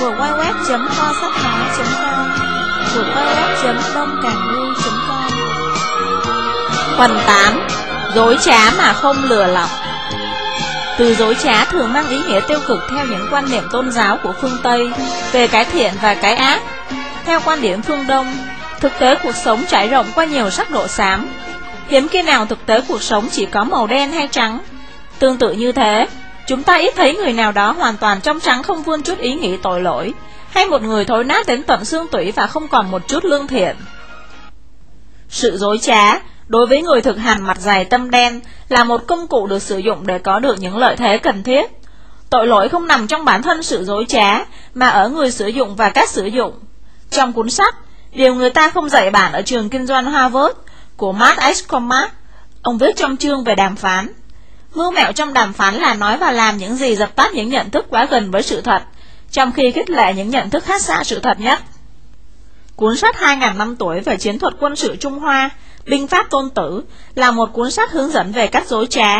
www.co sách nói.com www.đông.com Phần 8 Dối trá mà không lừa lọc Từ dối trá thường mang ý nghĩa tiêu cực theo những quan niệm tôn giáo của phương Tây về cái thiện và cái ác. Theo quan điểm phương Đông, thực tế cuộc sống trải rộng qua nhiều sắc độ xám. Hiếm khi nào thực tế cuộc sống chỉ có màu đen hay trắng. Tương tự như thế, chúng ta ít thấy người nào đó hoàn toàn trong trắng không vươn chút ý nghĩ tội lỗi, hay một người thối nát đến tận xương tủy và không còn một chút lương thiện. Sự dối trá đối với người thực hành mặt dày tâm đen là một công cụ được sử dụng để có được những lợi thế cần thiết. Tội lỗi không nằm trong bản thân sự dối trá, mà ở người sử dụng và cách sử dụng. Trong cuốn sách, Điều người ta không dạy bạn ở trường kinh doanh Harvard của Matt H. Cormack, ông viết trong chương về đàm phán. Mưu mẹo trong đàm phán là nói và làm những gì dập tắt những nhận thức quá gần với sự thật, trong khi khích lệ những nhận thức khác xa sự thật nhất. Cuốn sách 2.000 năm tuổi về chiến thuật quân sự Trung Hoa, Binh pháp Tôn Tử, là một cuốn sách hướng dẫn về cách dối trá.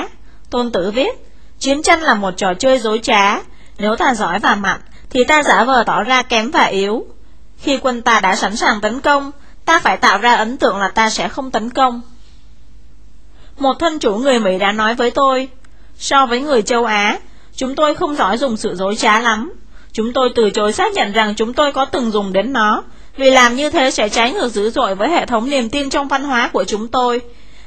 Tôn Tử viết, chiến tranh là một trò chơi dối trá, nếu ta giỏi và mạnh, thì ta giả vờ tỏ ra kém và yếu. Khi quân ta đã sẵn sàng tấn công, ta phải tạo ra ấn tượng là ta sẽ không tấn công. Một thân chủ người Mỹ đã nói với tôi, so với người châu Á, chúng tôi không giỏi dùng sự dối trá lắm. Chúng tôi từ chối xác nhận rằng chúng tôi có từng dùng đến nó, vì làm như thế sẽ trái ngược dữ dội với hệ thống niềm tin trong văn hóa của chúng tôi.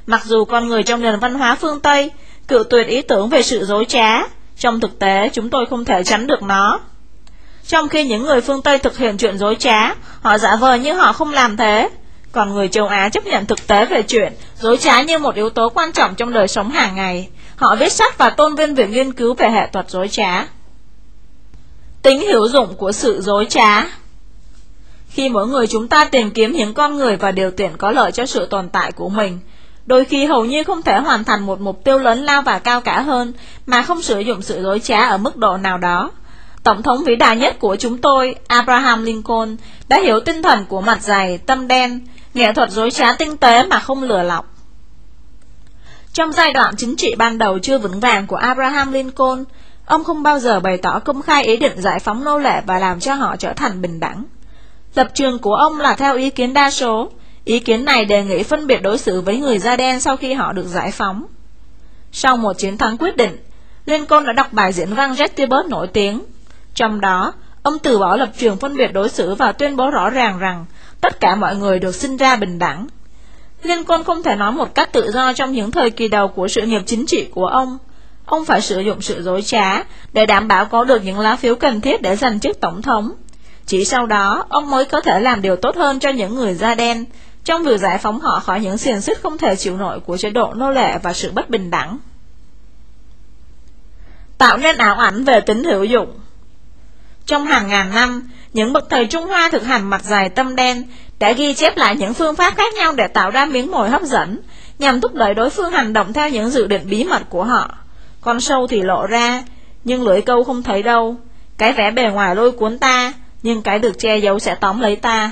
Mặc dù con người trong nền văn hóa phương Tây cự tuyệt ý tưởng về sự dối trá, trong thực tế chúng tôi không thể tránh được nó. Trong khi những người phương Tây thực hiện chuyện dối trá, họ giả vờ như họ không làm thế. Còn người châu Á chấp nhận thực tế về chuyện dối trá như một yếu tố quan trọng trong đời sống hàng ngày. Họ viết sách và tôn vinh việc nghiên cứu về hệ thuật dối trá. Tính hữu dụng của sự dối trá Khi mỗi người chúng ta tìm kiếm những con người và điều kiện có lợi cho sự tồn tại của mình, đôi khi hầu như không thể hoàn thành một mục tiêu lớn lao và cao cả hơn mà không sử dụng sự dối trá ở mức độ nào đó. Tổng thống vĩ đại nhất của chúng tôi, Abraham Lincoln, đã hiểu tinh thần của mặt dày, tâm đen, nghệ thuật dối trá tinh tế mà không lừa lọc. Trong giai đoạn chính trị ban đầu chưa vững vàng của Abraham Lincoln, ông không bao giờ bày tỏ công khai ý định giải phóng nô lệ và làm cho họ trở thành bình đẳng. Lập trường của ông là theo ý kiến đa số, ý kiến này đề nghị phân biệt đối xử với người da đen sau khi họ được giải phóng. Sau một chiến thắng quyết định, Lincoln đã đọc bài diễn văn Gettysburg nổi tiếng trong đó, ông từ bỏ lập trường phân biệt đối xử và tuyên bố rõ ràng rằng tất cả mọi người được sinh ra bình đẳng. Lincoln không thể nói một cách tự do trong những thời kỳ đầu của sự nghiệp chính trị của ông. Ông phải sử dụng sự dối trá để đảm bảo có được những lá phiếu cần thiết để giành chức tổng thống. Chỉ sau đó, ông mới có thể làm điều tốt hơn cho những người da đen, trong việc giải phóng họ khỏi những xiềng xích không thể chịu nổi của chế độ nô lệ và sự bất bình đẳng. Tạo nên ảo ảnh về tính hữu dụng trong hàng ngàn năm, những bậc thầy Trung Hoa thực hành mặt dài tâm đen đã ghi chép lại những phương pháp khác nhau để tạo ra miếng mồi hấp dẫn, nhằm thúc đẩy đối phương hành động theo những dự định bí mật của họ. Con sâu thì lộ ra, nhưng lưỡi câu không thấy đâu. Cái vẻ bề ngoài lôi cuốn ta, nhưng cái được che giấu sẽ tóm lấy ta.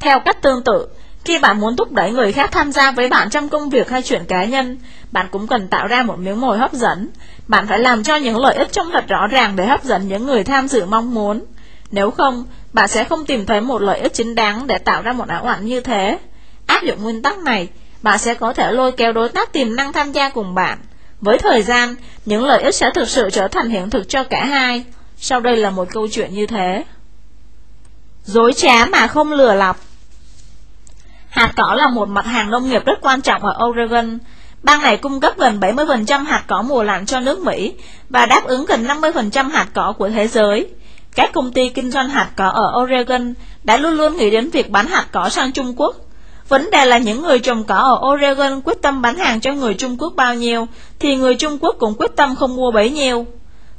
Theo cách tương tự, khi bạn muốn thúc đẩy người khác tham gia với bạn trong công việc hay chuyện cá nhân, bạn cũng cần tạo ra một miếng mồi hấp dẫn. Bạn phải làm cho những lợi ích trông thật rõ ràng để hấp dẫn những người tham dự mong muốn. Nếu không, bạn sẽ không tìm thấy một lợi ích chính đáng để tạo ra một ảo ảnh như thế. Áp dụng nguyên tắc này, bạn sẽ có thể lôi kéo đối tác tiềm năng tham gia cùng bạn. Với thời gian, những lợi ích sẽ thực sự trở thành hiện thực cho cả hai. Sau đây là một câu chuyện như thế. Dối trá mà không lừa lọc Hạt cỏ là một mặt hàng nông nghiệp rất quan trọng ở Oregon. Bang này cung cấp gần 70% hạt cỏ mùa lạnh cho nước Mỹ và đáp ứng gần 50% hạt cỏ của thế giới. Các công ty kinh doanh hạt cỏ ở Oregon đã luôn luôn nghĩ đến việc bán hạt cỏ sang Trung Quốc. Vấn đề là những người trồng cỏ ở Oregon quyết tâm bán hàng cho người Trung Quốc bao nhiêu, thì người Trung Quốc cũng quyết tâm không mua bấy nhiêu.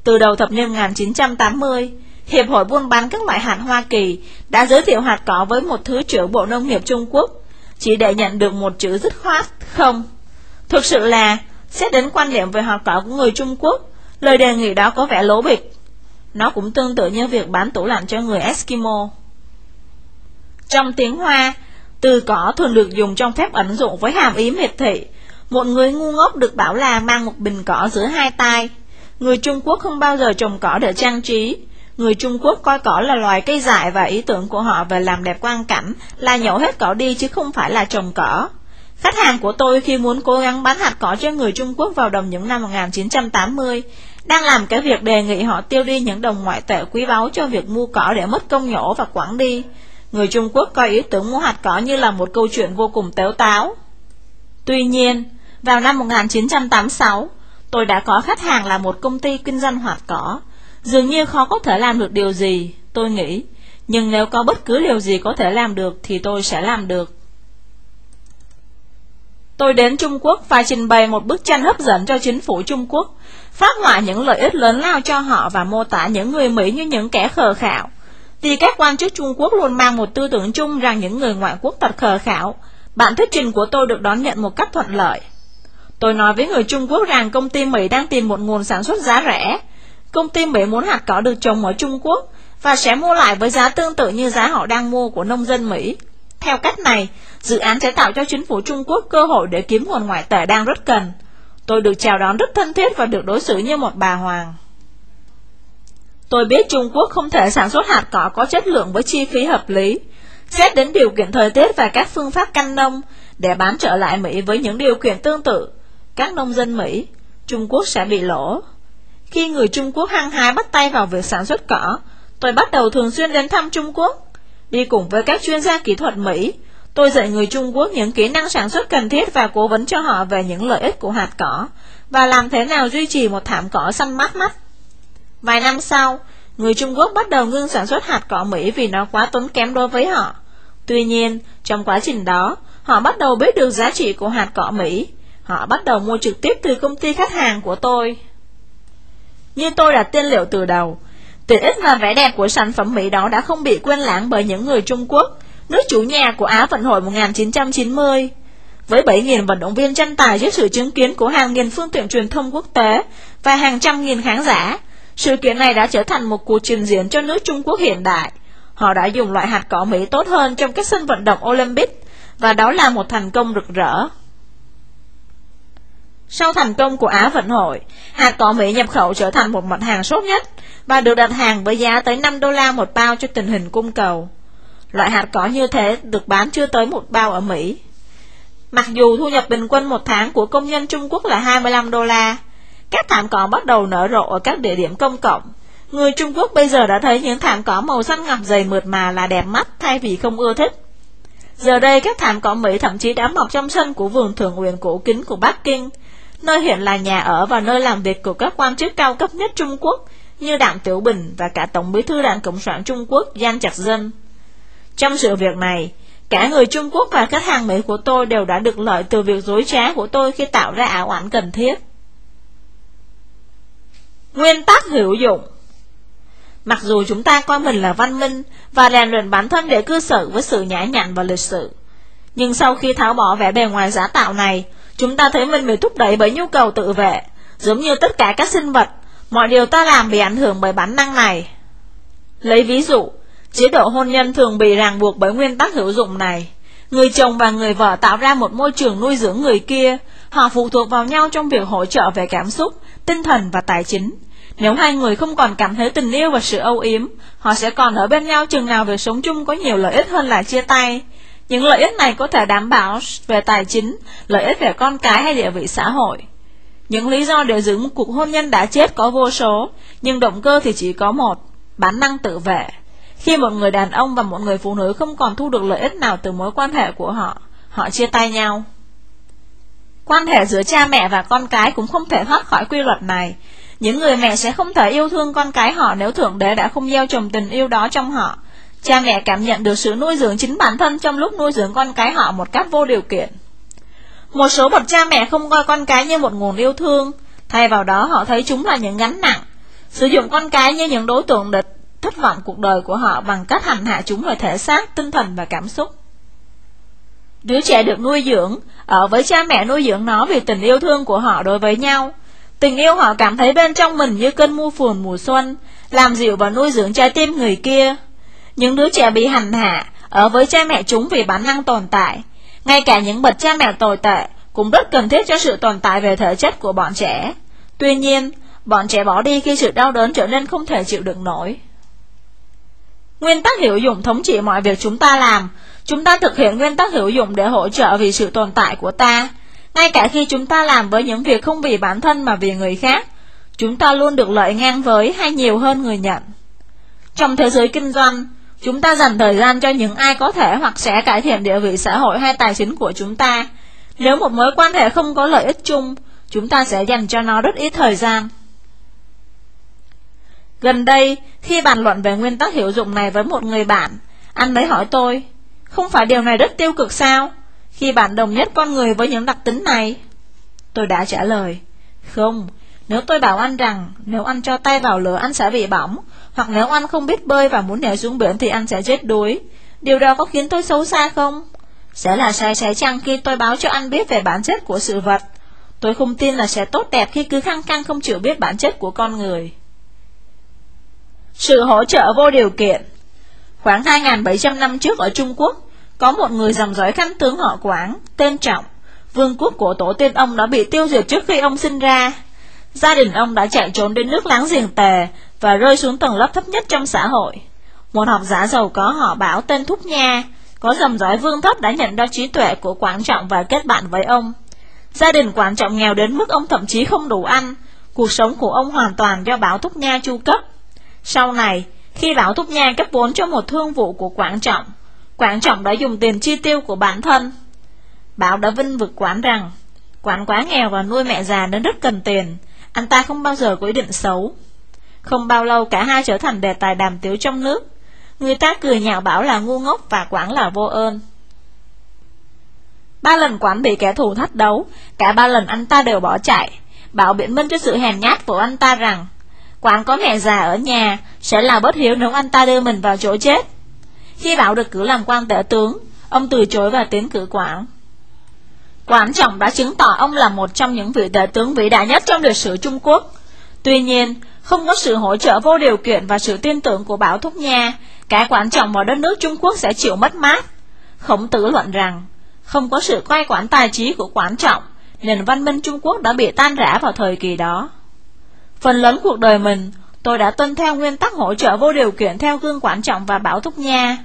Từ đầu thập niên 1980, Hiệp hội buôn bán các loại hạt Hoa Kỳ đã giới thiệu hạt cỏ với một thứ trưởng Bộ Nông nghiệp Trung Quốc chỉ để nhận được một chữ dứt khoát không. Thực sự là, xét đến quan điểm về họ cỏ của người Trung Quốc, lời đề nghị đó có vẻ lố bịch. Nó cũng tương tự như việc bán tủ lạnh cho người Eskimo. Trong tiếng Hoa, từ cỏ thường được dùng trong phép ẩn dụ với hàm ý miệt thị. Một người ngu ngốc được bảo là mang một bình cỏ giữa hai tay. Người Trung Quốc không bao giờ trồng cỏ để trang trí. Người Trung Quốc coi cỏ là loài cây dại và ý tưởng của họ về làm đẹp quang cảnh là nhổ hết cỏ đi chứ không phải là trồng cỏ. Khách hàng của tôi khi muốn cố gắng bán hạt cỏ cho người Trung Quốc vào đồng những năm 1980 đang làm cái việc đề nghị họ tiêu đi những đồng ngoại tệ quý báu cho việc mua cỏ để mất công nhổ và quảng đi. Người Trung Quốc coi ý tưởng mua hạt cỏ như là một câu chuyện vô cùng tếu táo. Tuy nhiên, vào năm 1986, tôi đã có khách hàng là một công ty kinh doanh hạt cỏ. Dường như khó có thể làm được điều gì, tôi nghĩ. Nhưng nếu có bất cứ điều gì có thể làm được thì tôi sẽ làm được. Tôi đến Trung Quốc và trình bày một bức tranh hấp dẫn cho chính phủ Trung Quốc, phát họa những lợi ích lớn lao cho họ và mô tả những người Mỹ như những kẻ khờ khạo. Vì các quan chức Trung Quốc luôn mang một tư tưởng chung rằng những người ngoại quốc thật khờ khạo, bản thuyết trình của tôi được đón nhận một cách thuận lợi. Tôi nói với người Trung Quốc rằng công ty Mỹ đang tìm một nguồn sản xuất giá rẻ. Công ty Mỹ muốn hạt cỏ được trồng ở Trung Quốc và sẽ mua lại với giá tương tự như giá họ đang mua của nông dân Mỹ. Theo cách này, dự án sẽ tạo cho chính phủ Trung Quốc cơ hội để kiếm nguồn ngoại tệ đang rất cần. Tôi được chào đón rất thân thiết và được đối xử như một bà hoàng. Tôi biết Trung Quốc không thể sản xuất hạt cỏ có chất lượng với chi phí hợp lý, xét đến điều kiện thời tiết và các phương pháp canh nông để bán trở lại Mỹ với những điều kiện tương tự. Các nông dân Mỹ, Trung Quốc sẽ bị lỗ. Khi người Trung Quốc hăng hái bắt tay vào việc sản xuất cỏ, tôi bắt đầu thường xuyên đến thăm Trung Quốc. Đi cùng với các chuyên gia kỹ thuật Mỹ, tôi dạy người Trung Quốc những kỹ năng sản xuất cần thiết và cố vấn cho họ về những lợi ích của hạt cỏ và làm thế nào duy trì một thảm cỏ xanh mát mắt. Vài năm sau, người Trung Quốc bắt đầu ngưng sản xuất hạt cỏ Mỹ vì nó quá tốn kém đối với họ. Tuy nhiên, trong quá trình đó, họ bắt đầu biết được giá trị của hạt cỏ Mỹ. Họ bắt đầu mua trực tiếp từ công ty khách hàng của tôi. Như tôi đã tiên liệu từ đầu, tiện ích và vẻ đẹp của sản phẩm Mỹ đó đã không bị quên lãng bởi những người Trung Quốc, nước chủ nhà của Á vận hội 1990. Với 7.000 vận động viên tranh tài dưới sự chứng kiến của hàng nghìn phương tiện truyền thông quốc tế và hàng trăm nghìn khán giả, sự kiện này đã trở thành một cuộc trình diễn cho nước Trung Quốc hiện đại. Họ đã dùng loại hạt cỏ Mỹ tốt hơn trong các sân vận động Olympic, và đó là một thành công rực rỡ. Sau thành công của Á vận hội, hạt cỏ Mỹ nhập khẩu trở thành một mặt hàng sốt nhất và được đặt hàng với giá tới 5 đô la một bao cho tình hình cung cầu. Loại hạt cỏ như thế được bán chưa tới một bao ở Mỹ. Mặc dù thu nhập bình quân một tháng của công nhân Trung Quốc là 25 đô la, các thảm cỏ bắt đầu nở rộ ở các địa điểm công cộng. Người Trung Quốc bây giờ đã thấy những thảm cỏ màu xanh ngọc dày mượt mà là đẹp mắt thay vì không ưa thích. Giờ đây các thảm cỏ Mỹ thậm chí đã mọc trong sân của vườn thượng uyển cổ kính của Bắc Kinh, nơi hiện là nhà ở và nơi làm việc của các quan chức cao cấp nhất Trung Quốc như Đảng Tiểu Bình và cả Tổng bí thư Đảng Cộng sản Trung Quốc Giang Trạc Dân. Trong sự việc này, cả người Trung Quốc và khách hàng Mỹ của tôi đều đã được lợi từ việc dối trá của tôi khi tạo ra ảo ảnh cần thiết. Nguyên tắc hữu dụng Mặc dù chúng ta coi mình là văn minh và rèn luyện bản thân để cư xử với sự nhã nhặn và lịch sự, nhưng sau khi tháo bỏ vẻ bề ngoài giả tạo này, chúng ta thấy mình bị thúc đẩy bởi nhu cầu tự vệ, giống như tất cả các sinh vật, mọi điều ta làm bị ảnh hưởng bởi bản năng này. Lấy ví dụ, chế độ hôn nhân thường bị ràng buộc bởi nguyên tắc hữu dụng này. Người chồng và người vợ tạo ra một môi trường nuôi dưỡng người kia, họ phụ thuộc vào nhau trong việc hỗ trợ về cảm xúc, tinh thần và tài chính. Nếu hai người không còn cảm thấy tình yêu và sự âu yếm, họ sẽ còn ở bên nhau chừng nào việc sống chung có nhiều lợi ích hơn là chia tay. Những lợi ích này có thể đảm bảo về tài chính, lợi ích về con cái hay địa vị xã hội. Những lý do để giữ một cuộc hôn nhân đã chết có vô số, nhưng động cơ thì chỉ có một, bản năng tự vệ. Khi một người đàn ông và một người phụ nữ không còn thu được lợi ích nào từ mối quan hệ của họ, họ chia tay nhau. Quan hệ giữa cha mẹ và con cái cũng không thể thoát khỏi quy luật này, những người mẹ sẽ không thể yêu thương con cái họ nếu Thượng Đế đã không gieo trồng tình yêu đó trong họ. Cha mẹ cảm nhận được sự nuôi dưỡng chính bản thân trong lúc nuôi dưỡng con cái họ một cách vô điều kiện. Một số bậc cha mẹ không coi con cái như một nguồn yêu thương, thay vào đó họ thấy chúng là những gánh nặng, sử dụng con cái như những đối tượng địch, thất vọng cuộc đời của họ bằng cách hành hạ chúng về thể xác, tinh thần và cảm xúc. Đứa trẻ được nuôi dưỡng, ở với cha mẹ nuôi dưỡng nó vì tình yêu thương của họ đối với nhau, Tình yêu họ cảm thấy bên trong mình như cơn mưa phùn mùa xuân, làm dịu và nuôi dưỡng trái tim người kia. Những đứa trẻ bị hành hạ, ở với cha mẹ chúng vì bản năng tồn tại. Ngay cả những bậc cha mẹ tồi tệ cũng rất cần thiết cho sự tồn tại về thể chất của bọn trẻ. Tuy nhiên, bọn trẻ bỏ đi khi sự đau đớn trở nên không thể chịu đựng nổi. Nguyên tắc hữu dụng thống trị mọi việc chúng ta làm. Chúng ta thực hiện nguyên tắc hữu dụng để hỗ trợ vì sự tồn tại của ta. Ngay cả khi chúng ta làm với những việc không vì bản thân mà vì người khác, chúng ta luôn được lợi ngang với hay nhiều hơn người nhận. Trong thế giới kinh doanh, chúng ta dành thời gian cho những ai có thể hoặc sẽ cải thiện địa vị xã hội hay tài chính của chúng ta. Nếu một mối quan hệ không có lợi ích chung, chúng ta sẽ dành cho nó rất ít thời gian. Gần đây, khi bàn luận về nguyên tắc hiệu dụng này với một người bạn, anh ấy hỏi tôi, không phải điều này rất tiêu cực sao? Khi bạn đồng nhất con người với những đặc tính này? Tôi đã trả lời, không, nếu tôi bảo anh rằng nếu anh cho tay vào lửa anh sẽ bị bỏng, hoặc nếu anh không biết bơi và muốn nhảy xuống biển thì anh sẽ chết đuối, điều đó có khiến tôi xấu xa không? Sẽ là sai trái chăng khi tôi báo cho anh biết về bản chất của sự vật? Tôi không tin là sẽ tốt đẹp khi cứ khăng khăng không chịu biết bản chất của con người. Sự hỗ trợ vô điều kiện Khoảng 2.700 năm trước ở Trung Quốc, có một người dòng dõi khánh tướng họ Quảng, tên Trọng. Vương quốc của tổ tiên ông đã bị tiêu diệt trước khi ông sinh ra. Gia đình ông đã chạy trốn đến nước láng giềng tề và rơi xuống tầng lớp thấp nhất trong xã hội. Một học giả giàu có họ bảo tên Thúc Nha, có dòng dõi vương thất đã nhận ra trí tuệ của Quảng Trọng và kết bạn với ông. Gia đình Quảng Trọng nghèo đến mức ông thậm chí không đủ ăn, cuộc sống của ông hoàn toàn do Bảo Thúc Nha chu cấp. Sau này, khi Bảo Thúc Nha cấp vốn cho một thương vụ của Quảng Trọng, Quảng Trọng đã dùng tiền chi tiêu của bản thân. Bảo đã vinh vực Quảng rằng, Quảng quá nghèo và nuôi mẹ già nên rất cần tiền, anh ta không bao giờ có ý định xấu. Không bao lâu cả hai trở thành đề tài đàm tiếu trong nước. Người ta cười nhạo Bảo là ngu ngốc và quản là vô ơn. Ba lần quản bị kẻ thù thách đấu, cả ba lần anh ta đều bỏ chạy. Bảo biện minh cho sự hèn nhát của anh ta rằng quản có mẹ già ở nhà Sẽ là bất hiếu nếu anh ta đưa mình vào chỗ chết Khi Bảo được cử làm quan tể tướng Ông từ chối và tiến cử quản quản Trọng đã chứng tỏ ông là một trong những vị tể tướng vĩ đại nhất trong lịch sử Trung Quốc Tuy nhiên, không có sự hỗ trợ vô điều kiện và sự tin tưởng của Bảo Thúc Nha Cả Quảng Trọng và đất nước Trung Quốc sẽ chịu mất mát Khổng tử luận rằng Không có sự quay quản tài trí của Quảng Trọng Nền văn minh Trung Quốc đã bị tan rã vào thời kỳ đó Phần lớn cuộc đời mình, tôi đã tuân theo nguyên tắc hỗ trợ vô điều kiện theo gương Quản Trọng và Bảo Thúc Nha.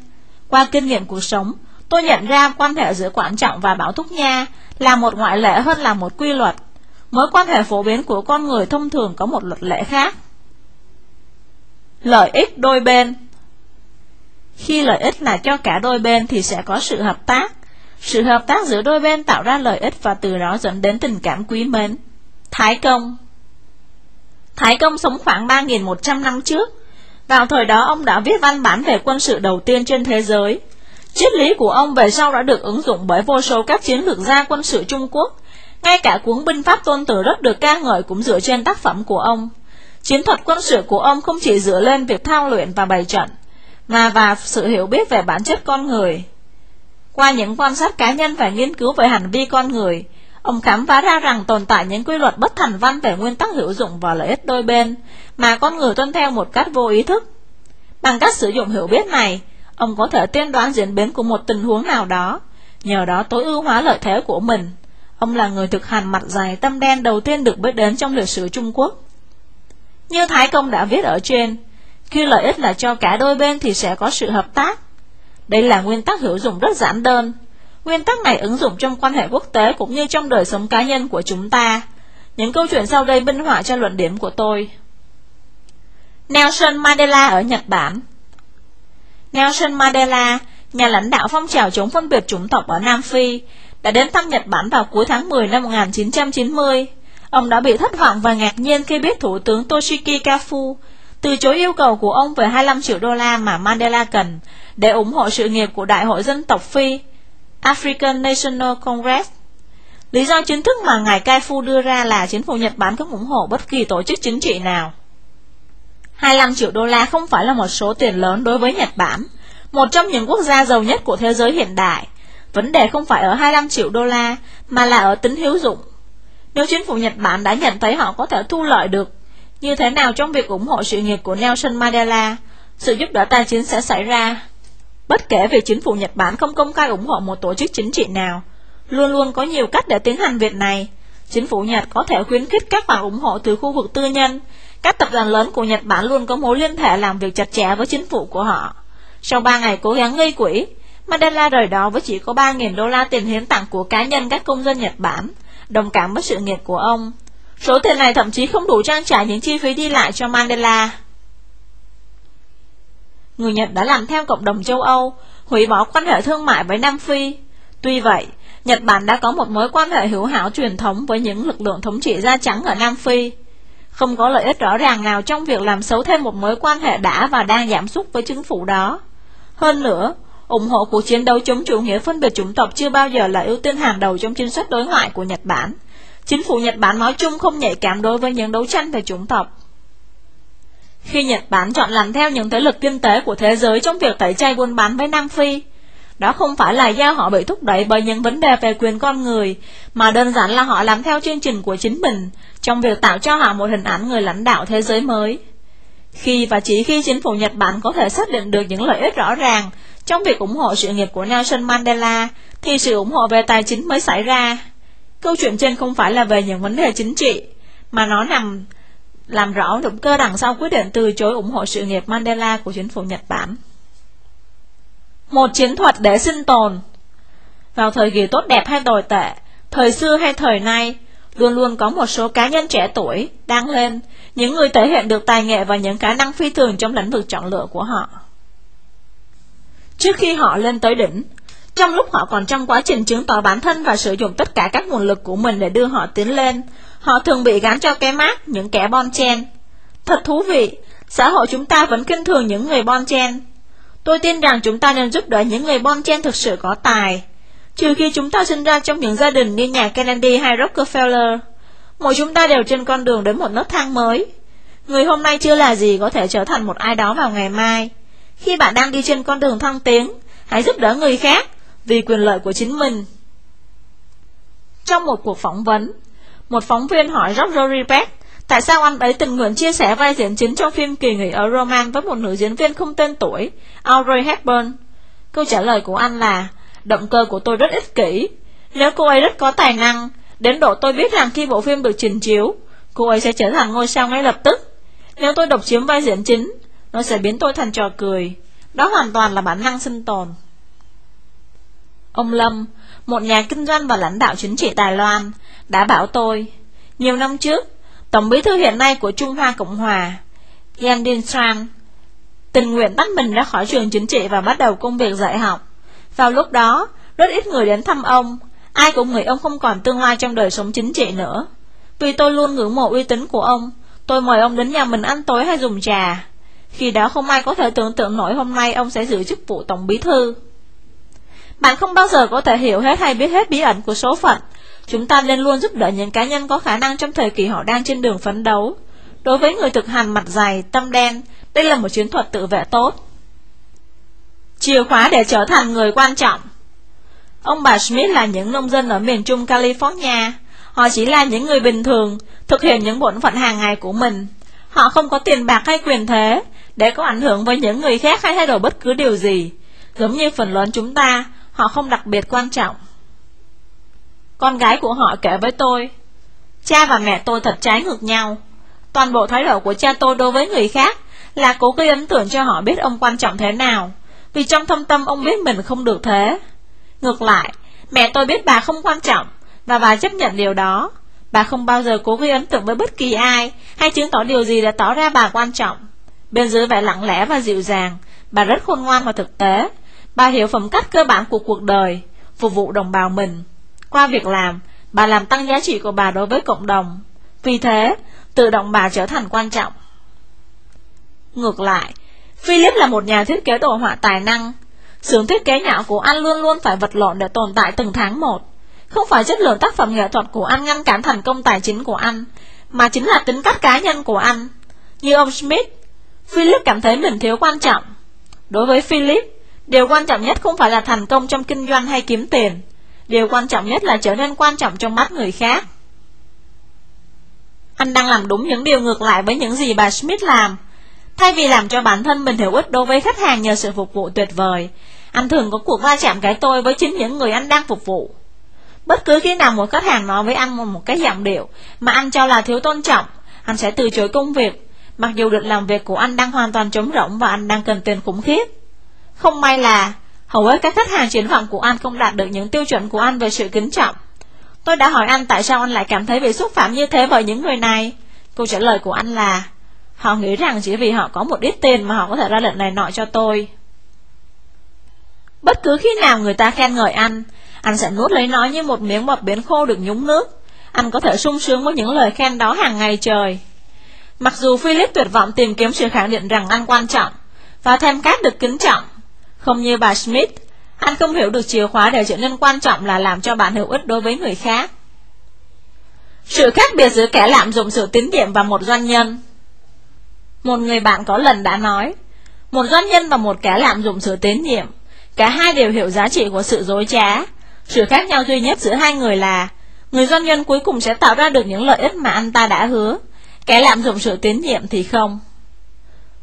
Qua kinh nghiệm cuộc sống, tôi nhận ra quan hệ giữa Quản Trọng và Bảo Thúc Nha là một ngoại lệ hơn là một quy luật. Mối quan hệ phổ biến của con người thông thường có một luật lệ khác. Lợi ích đôi bên Khi lợi ích là cho cả đôi bên thì sẽ có sự hợp tác. Sự hợp tác giữa đôi bên tạo ra lợi ích và từ đó dẫn đến tình cảm quý mến. Thái Công Thái Công sống khoảng 3.100 năm trước. Vào thời đó, ông đã viết văn bản về quân sự đầu tiên trên thế giới. Triết lý của ông về sau đã được ứng dụng bởi vô số các chiến lược gia quân sự Trung Quốc. Ngay cả cuốn binh pháp tôn tử rất được ca ngợi cũng dựa trên tác phẩm của ông. Chiến thuật quân sự của ông không chỉ dựa lên việc thao luyện và bày trận, mà và sự hiểu biết về bản chất con người. Qua những quan sát cá nhân và nghiên cứu về hành vi con người, Ông khám phá ra rằng tồn tại những quy luật bất thành văn về nguyên tắc hữu dụng và lợi ích đôi bên, mà con người tuân theo một cách vô ý thức. Bằng cách sử dụng hiểu biết này, ông có thể tiên đoán diễn biến của một tình huống nào đó, nhờ đó tối ưu hóa lợi thế của mình. Ông là người thực hành mặt dài tâm đen đầu tiên được biết đến trong lịch sử Trung Quốc. Như Thái Công đã viết ở trên, khi lợi ích là cho cả đôi bên thì sẽ có sự hợp tác. Đây là nguyên tắc hữu dụng rất giản đơn, Nguyên tắc này ứng dụng trong quan hệ quốc tế cũng như trong đời sống cá nhân của chúng ta. Những câu chuyện sau đây minh họa cho luận điểm của tôi. Nelson Mandela ở Nhật Bản Nelson Mandela, nhà lãnh đạo phong trào chống phân biệt chủng tộc ở Nam Phi, đã đến thăm Nhật Bản vào cuối tháng 10 năm 1990. Ông đã bị thất vọng và ngạc nhiên khi biết Thủ tướng Toshiki Kafu từ chối yêu cầu của ông về 25 triệu đô la mà Mandela cần để ủng hộ sự nghiệp của Đại hội dân tộc Phi African National Congress. Lý do chính thức mà ngài Kaifu đưa ra là chính phủ Nhật Bản không ủng hộ bất kỳ tổ chức chính trị nào. 25 triệu đô la không phải là một số tiền lớn đối với Nhật Bản, một trong những quốc gia giàu nhất của thế giới hiện đại. Vấn đề không phải ở 25 triệu đô la, mà là ở tính hữu dụng. Nếu chính phủ Nhật Bản đã nhận thấy họ có thể thu lợi được như thế nào trong việc ủng hộ sự nghiệp của Nelson Mandela, sự giúp đỡ tài chính sẽ xảy ra. Bất kể việc chính phủ Nhật Bản không công khai ủng hộ một tổ chức chính trị nào, luôn luôn có nhiều cách để tiến hành việc này. Chính phủ Nhật có thể khuyến khích các khoản ủng hộ từ khu vực tư nhân. Các tập đoàn lớn của Nhật Bản luôn có mối liên hệ làm việc chặt chẽ với chính phủ của họ. Sau 3 ngày cố gắng gây quỹ, Mandela rời đó với chỉ có 3.000 đô la tiền hiến tặng của cá nhân các công dân Nhật Bản, đồng cảm với sự nghiệp của ông. Số tiền này thậm chí không đủ trang trải những chi phí đi lại cho Mandela. Người Nhật đã làm theo cộng đồng châu Âu, hủy bỏ quan hệ thương mại với Nam Phi. Tuy vậy, Nhật Bản đã có một mối quan hệ hữu hảo truyền thống với những lực lượng thống trị da trắng ở Nam Phi. Không có lợi ích rõ ràng nào trong việc làm xấu thêm một mối quan hệ đã và đang giảm sút với chính phủ đó. Hơn nữa, ủng hộ cuộc chiến đấu chống chủ nghĩa phân biệt chủng tộc chưa bao giờ là ưu tiên hàng đầu trong chính sách đối ngoại của Nhật Bản. Chính phủ Nhật Bản nói chung không nhạy cảm đối với những đấu tranh về chủng tộc. Khi Nhật Bản chọn làm theo những thế lực kinh tế của thế giới trong việc tẩy chay buôn bán với Nam Phi, đó không phải là do họ bị thúc đẩy bởi những vấn đề về quyền con người, mà đơn giản là họ làm theo chương trình của chính mình trong việc tạo cho họ một hình ảnh người lãnh đạo thế giới mới. Khi và chỉ khi chính phủ Nhật Bản có thể xác định được những lợi ích rõ ràng trong việc ủng hộ sự nghiệp của Nelson Mandela, thì sự ủng hộ về tài chính mới xảy ra. Câu chuyện trên không phải là về những vấn đề chính trị, mà nó nằm làm rõ động cơ đằng sau quyết định từ chối ủng hộ sự nghiệp Mandela của chính phủ Nhật Bản. Một chiến thuật để sinh tồn Vào thời kỳ tốt đẹp hay tồi tệ, thời xưa hay thời nay, luôn luôn có một số cá nhân trẻ tuổi đang lên, những người thể hiện được tài nghệ và những khả năng phi thường trong lĩnh vực chọn lựa của họ. Trước khi họ lên tới đỉnh, trong lúc họ còn trong quá trình chứng tỏ bản thân và sử dụng tất cả các nguồn lực của mình để đưa họ tiến lên, họ thường bị gắn cho cái mát những kẻ bon chen. Thật thú vị, xã hội chúng ta vẫn kinh thường những người bon chen. Tôi tin rằng chúng ta nên giúp đỡ những người bon chen thực sự có tài, trừ khi chúng ta sinh ra trong những gia đình như nhà Kennedy hay Rockefeller. Mỗi chúng ta đều trên con đường đến một nấc thang mới. Người hôm nay chưa là gì có thể trở thành một ai đó vào ngày mai. Khi bạn đang đi trên con đường thăng tiến, hãy giúp đỡ người khác vì quyền lợi của chính mình. Trong một cuộc phỏng vấn, một phóng viên hỏi Roger Ebert tại sao anh ấy tình nguyện chia sẻ vai diễn chính trong phim kỳ nghỉ ở Roman với một nữ diễn viên không tên tuổi, Audrey Hepburn. Câu trả lời của anh là, động cơ của tôi rất ích kỷ. Nếu cô ấy rất có tài năng, đến độ tôi biết rằng khi bộ phim được trình chiếu, cô ấy sẽ trở thành ngôi sao ngay lập tức. Nếu tôi độc chiếm vai diễn chính, nó sẽ biến tôi thành trò cười. Đó hoàn toàn là bản năng sinh tồn. Ông Lâm, một nhà kinh doanh và lãnh đạo chính trị Đài Loan, đã bảo tôi, nhiều năm trước, Tổng bí thư hiện nay của Trung Hoa Cộng Hòa, Yan Din Tran, tình nguyện tách mình ra khỏi trường chính trị và bắt đầu công việc dạy học. Vào lúc đó, rất ít người đến thăm ông, ai cũng nghĩ ông không còn tương lai trong đời sống chính trị nữa. Vì tôi luôn ngưỡng mộ uy tín của ông, tôi mời ông đến nhà mình ăn tối hay dùng trà. Khi đó không ai có thể tưởng tượng nổi hôm nay ông sẽ giữ chức vụ tổng bí thư. Bạn không bao giờ có thể hiểu hết hay biết hết bí ẩn của số phận. Chúng ta nên luôn giúp đỡ những cá nhân có khả năng trong thời kỳ họ đang trên đường phấn đấu. Đối với người thực hành mặt dày, tâm đen, đây là một chiến thuật tự vệ tốt. Chìa khóa để trở thành người quan trọng Ông bà Smith là những nông dân ở miền trung California. Họ chỉ là những người bình thường, thực hiện những bổn phận hàng ngày của mình. Họ không có tiền bạc hay quyền thế, để có ảnh hưởng với những người khác hay thay đổi bất cứ điều gì. Giống như phần lớn chúng ta, họ không đặc biệt quan trọng. Con gái của họ kể với tôi, cha và mẹ tôi thật trái ngược nhau. Toàn bộ thái độ của cha tôi đối với người khác là cố gây ấn tượng cho họ biết ông quan trọng thế nào, vì trong thâm tâm ông biết mình không được thế. Ngược lại, mẹ tôi biết bà không quan trọng, và bà chấp nhận điều đó. Bà không bao giờ cố gây ấn tượng với bất kỳ ai, hay chứng tỏ điều gì để tỏ ra bà quan trọng. Bên dưới vẻ lặng lẽ và dịu dàng, bà rất khôn ngoan và thực tế. Bà hiểu phẩm cách cơ bản của cuộc đời, phục vụ đồng bào mình. Qua việc làm, bà làm tăng giá trị của bà đối với cộng đồng. Vì thế, tự động bà trở thành quan trọng. Ngược lại, Philip là một nhà thiết kế đồ họa tài năng. Xưởng thiết kế nhỏ của anh luôn luôn phải vật lộn để tồn tại từng tháng một. Không phải chất lượng tác phẩm nghệ thuật của anh ngăn cản thành công tài chính của anh, mà chính là tính cách cá nhân của anh. Như ông Smith, Philip cảm thấy mình thiếu quan trọng. Đối với Philip, điều quan trọng nhất không phải là thành công trong kinh doanh hay kiếm tiền. Điều quan trọng nhất là trở nên quan trọng trong mắt người khác. Anh đang làm đúng những điều ngược lại với những gì bà Smith làm. Thay vì làm cho bản thân mình hữu ích đối với khách hàng nhờ sự phục vụ tuyệt vời, anh thường có cuộc va chạm cái tôi với chính những người anh đang phục vụ. Bất cứ khi nào một khách hàng nói với anh một, một cái giọng điệu mà anh cho là thiếu tôn trọng, anh sẽ từ chối công việc, mặc dù được làm việc của anh đang hoàn toàn trống rỗng và anh đang cần tiền khủng khiếp. Không may là hầu hết các khách hàng triển vọng của anh không đạt được những tiêu chuẩn của anh về sự kính trọng. Tôi đã hỏi anh tại sao anh lại cảm thấy bị xúc phạm như thế bởi những người này. Câu trả lời của anh là Họ nghĩ rằng chỉ vì họ có một ít tiền mà họ có thể ra lệnh này nọ cho tôi. Bất cứ khi nào người ta khen ngợi anh, anh sẽ nuốt lấy nó như một miếng bọt biển khô được nhúng nước. Anh có thể sung sướng với những lời khen đó hàng ngày trời. Mặc dù Philip tuyệt vọng tìm kiếm sự khẳng định rằng anh quan trọng, và thêm cát được kính trọng, không như bà Smith, anh không hiểu được chìa khóa để trở nên quan trọng là làm cho bạn hữu ích đối với người khác. Sự khác biệt giữa kẻ lạm dụng sự tín nhiệm và một doanh nhân. Một người bạn có lần đã nói Một doanh nhân và một kẻ lạm dụng sự tín nhiệm Cả hai đều hiểu giá trị của sự dối trá. Sự khác nhau duy nhất giữa hai người là Người doanh nhân cuối cùng sẽ tạo ra được những lợi ích mà anh ta đã hứa. Kẻ lạm dụng sự tín nhiệm thì không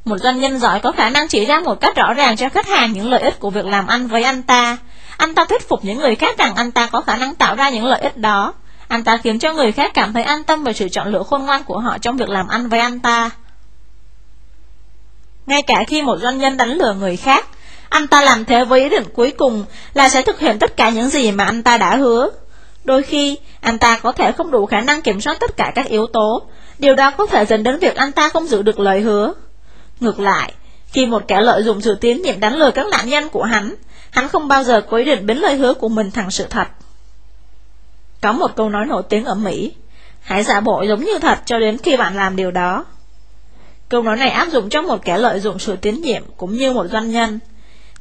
Một doanh nhân giỏi có khả năng chỉ ra một cách rõ ràng cho khách hàng những lợi ích của việc làm ăn với anh ta Anh ta thuyết phục những người khác rằng anh ta có khả năng tạo ra những lợi ích đó Anh ta khiến cho người khác cảm thấy an tâm về sự chọn lựa khôn ngoan của họ trong việc làm ăn với anh ta Ngay cả khi một doanh nhân đánh lừa người khác anh ta làm thế với ý định cuối cùng là sẽ thực hiện tất cả những gì mà anh ta đã hứa. Đôi khi, anh ta có thể không đủ khả năng kiểm soát tất cả các yếu tố. Điều đó có thể dẫn đến việc anh ta không giữ được lời hứa. Ngược lại, khi một kẻ lợi dụng sự tín nhiệm đánh lừa các nạn nhân của hắn, hắn không bao giờ có ý định biến lời hứa của mình thành sự thật. Có một câu nói nổi tiếng ở Mỹ, hãy giả bộ giống như thật cho đến khi bạn làm điều đó. Câu nói này áp dụng cho một kẻ lợi dụng sự tín nhiệm cũng như một doanh nhân.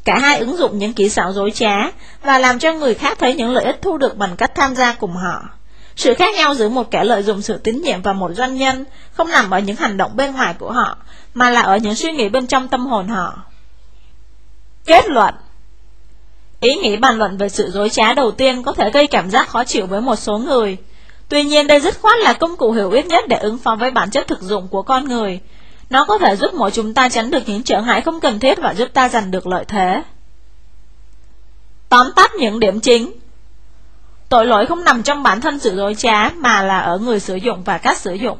Cả hai ứng dụng những kỹ xảo dối trá và làm cho người khác thấy những lợi ích thu được bằng cách tham gia cùng họ. Sự khác nhau giữa một kẻ lợi dụng sự tín nhiệm và một doanh nhân không nằm ở những hành động bên ngoài của họ, mà là ở những suy nghĩ bên trong tâm hồn họ. Kết luận Ý nghĩ bàn luận về sự dối trá đầu tiên có thể gây cảm giác khó chịu với một số người. Tuy nhiên đây dứt khoát là công cụ hữu ích nhất để ứng phó với bản chất thực dụng của con người, nó có thể giúp mỗi chúng ta tránh được những trở ngại không cần thiết và giúp ta giành được lợi thế. Tóm tắt những điểm chính Tội lỗi không nằm trong bản thân sự dối trá mà là ở người sử dụng và cách sử dụng.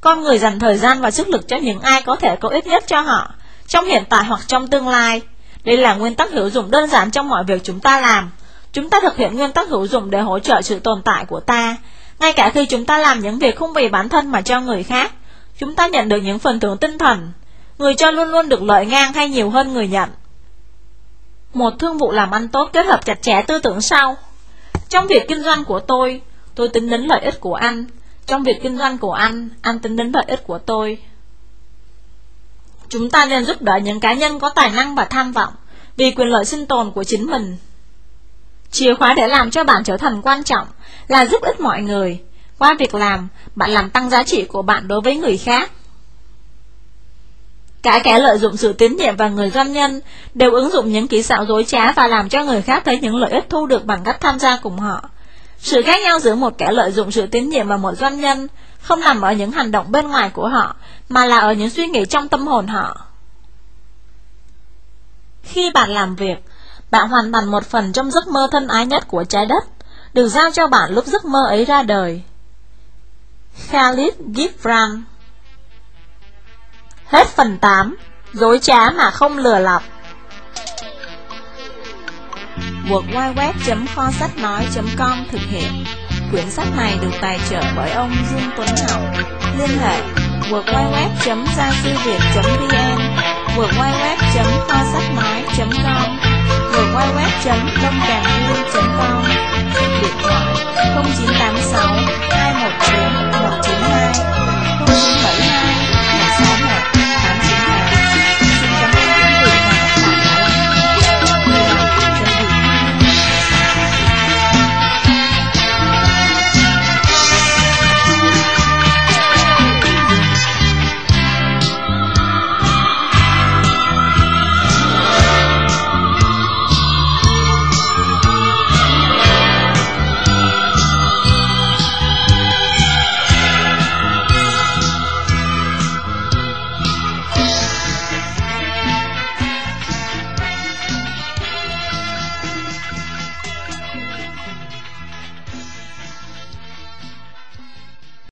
Con người dành thời gian và sức lực cho những ai có thể có ích nhất cho họ, trong hiện tại hoặc trong tương lai. Đây là nguyên tắc hữu dụng đơn giản trong mọi việc chúng ta làm. Chúng ta thực hiện nguyên tắc hữu dụng để hỗ trợ sự tồn tại của ta, ngay cả khi chúng ta làm những việc không vì bản thân mà cho người khác. Chúng ta nhận được những phần thưởng tinh thần Người cho luôn luôn được lợi ngang hay nhiều hơn người nhận Một thương vụ làm ăn tốt kết hợp chặt chẽ tư tưởng sau trong việc kinh doanh của tôi Tôi tính đến lợi ích của anh. Trong việc kinh doanh của anh Anh tính đến lợi ích của tôi. Chúng ta nên giúp đỡ những cá nhân có tài năng và tham vọng Vì quyền lợi sinh tồn của chính mình. Chìa khóa để làm cho bạn trở thành quan trọng Là giúp ích mọi người. Qua việc làm, bạn làm tăng giá trị của bạn đối với người khác. Cả kẻ lợi dụng sự tín nhiệm và người doanh nhân đều ứng dụng những kỹ xảo dối trá và làm cho người khác thấy những lợi ích thu được bằng cách tham gia cùng họ. Sự khác nhau giữa một kẻ lợi dụng sự tín nhiệm và một doanh nhân không nằm ở những hành động bên ngoài của họ, mà là ở những suy nghĩ trong tâm hồn họ. Khi bạn làm việc, bạn hoàn thành một phần trong giấc mơ thân ái nhất của trái đất, được giao cho bạn lúc giấc mơ ấy ra đời. Khalid Gibran Hết phần 8 Dối trá mà không lừa lọc. Www.kho sách nói.com thực hiện. Quyển sách này được tài trợ bởi ông Dương Tuấn Ngọc. Liên hệ www.giasuviet.vn www.kho sách nói.com www.đông com. Điện thoại 0986 219 192